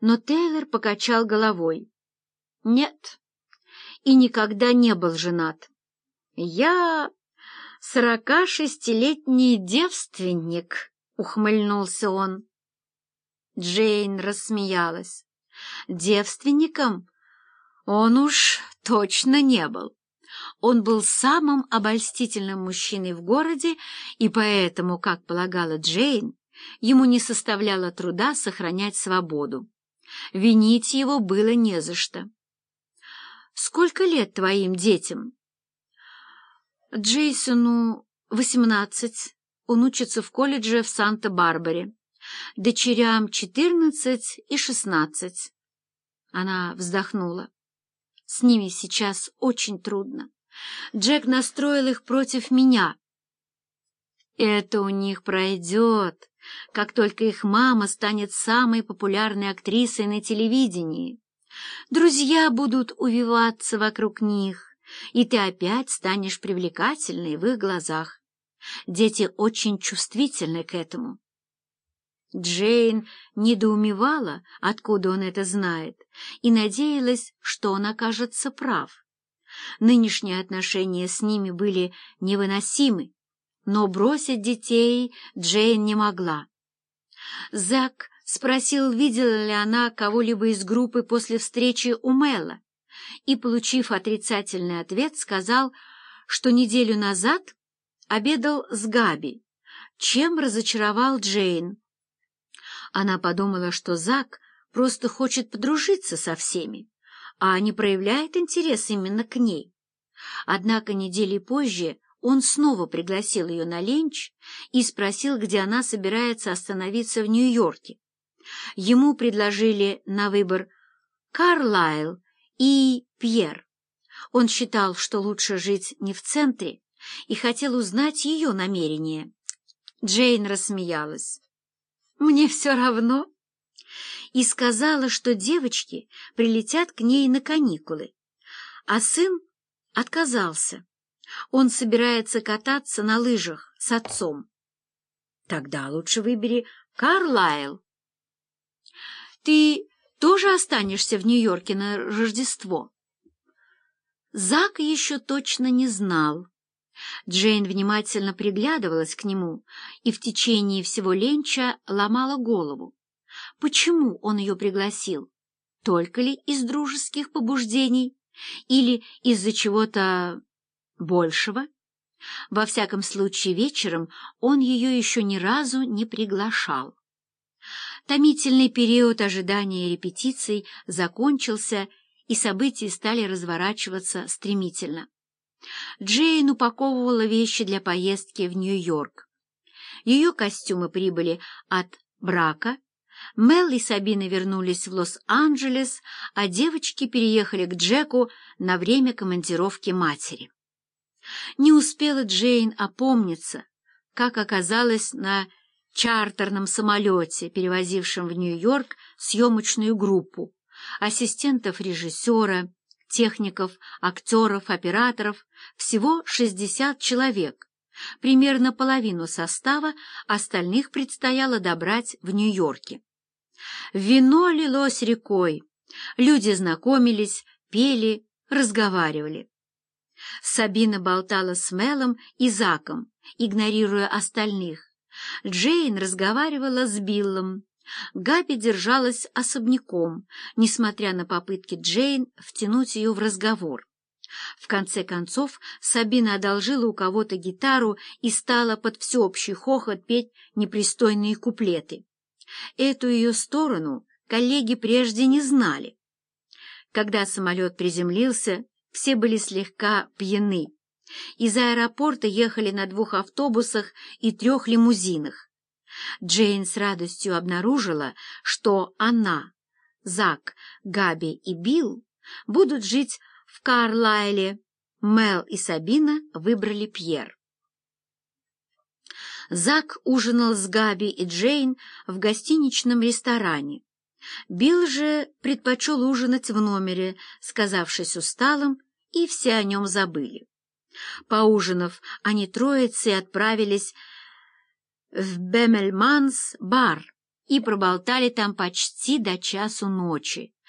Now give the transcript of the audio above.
но Тейлор покачал головой. «Нет, и никогда не был женат. Я сорока шестилетний девственник», — ухмыльнулся он. Джейн рассмеялась. Девственником он уж точно не был. Он был самым обольстительным мужчиной в городе, и поэтому, как полагала Джейн, ему не составляло труда сохранять свободу. Винить его было не за что. «Сколько лет твоим детям?» «Джейсону восемнадцать. Он учится в колледже в Санта-Барбаре. Дочерям четырнадцать и шестнадцать». Она вздохнула. «С ними сейчас очень трудно. Джек настроил их против меня». «Это у них пройдет», как только их мама станет самой популярной актрисой на телевидении. Друзья будут увиваться вокруг них, и ты опять станешь привлекательной в их глазах. Дети очень чувствительны к этому. Джейн недоумевала, откуда он это знает, и надеялась, что он окажется прав. Нынешние отношения с ними были невыносимы, но бросить детей Джейн не могла. Зак спросил, видела ли она кого-либо из группы после встречи у Мэла, и, получив отрицательный ответ, сказал, что неделю назад обедал с Габи, чем разочаровал Джейн. Она подумала, что Зак просто хочет подружиться со всеми, а не проявляет интерес именно к ней. Однако недели позже он снова пригласил ее на ленч и спросил, где она собирается остановиться в Нью-Йорке. Ему предложили на выбор Карлайл и Пьер. Он считал, что лучше жить не в центре, и хотел узнать ее намерения. Джейн рассмеялась. «Мне все равно». И сказала, что девочки прилетят к ней на каникулы, а сын отказался. Он собирается кататься на лыжах с отцом. Тогда лучше выбери Карлайл. Ты тоже останешься в Нью-Йорке на Рождество? Зак еще точно не знал. Джейн внимательно приглядывалась к нему и в течение всего ленча ломала голову. Почему он ее пригласил? Только ли из дружеских побуждений или из-за чего-то Большего? Во всяком случае, вечером он ее еще ни разу не приглашал. Томительный период ожидания репетиций закончился, и события стали разворачиваться стремительно. Джейн упаковывала вещи для поездки в Нью-Йорк. Ее костюмы прибыли от брака, Мел и Сабина вернулись в Лос-Анджелес, а девочки переехали к Джеку на время командировки матери. Не успела Джейн опомниться, как оказалась на чартерном самолете, перевозившем в Нью-Йорк съемочную группу, ассистентов режиссера, техников, актеров, операторов, всего 60 человек. Примерно половину состава остальных предстояло добрать в Нью-Йорке. Вино лилось рекой, люди знакомились, пели, разговаривали. Сабина болтала с Мелом и Заком, игнорируя остальных. Джейн разговаривала с Биллом. Габи держалась особняком, несмотря на попытки Джейн втянуть ее в разговор. В конце концов Сабина одолжила у кого-то гитару и стала под всеобщий хохот петь непристойные куплеты. Эту ее сторону коллеги прежде не знали. Когда самолет приземлился, все были слегка пьяны. Из аэропорта ехали на двух автобусах и трех лимузинах. Джейн с радостью обнаружила, что она, Зак, Габи и Билл будут жить в Карлайле. Мел и Сабина выбрали Пьер. Зак ужинал с Габи и Джейн в гостиничном ресторане. Билл же предпочел ужинать в номере, сказавшись усталым, и все о нем забыли. Поужинав, они троицы отправились в Бемельманс бар и проболтали там почти до часу ночи.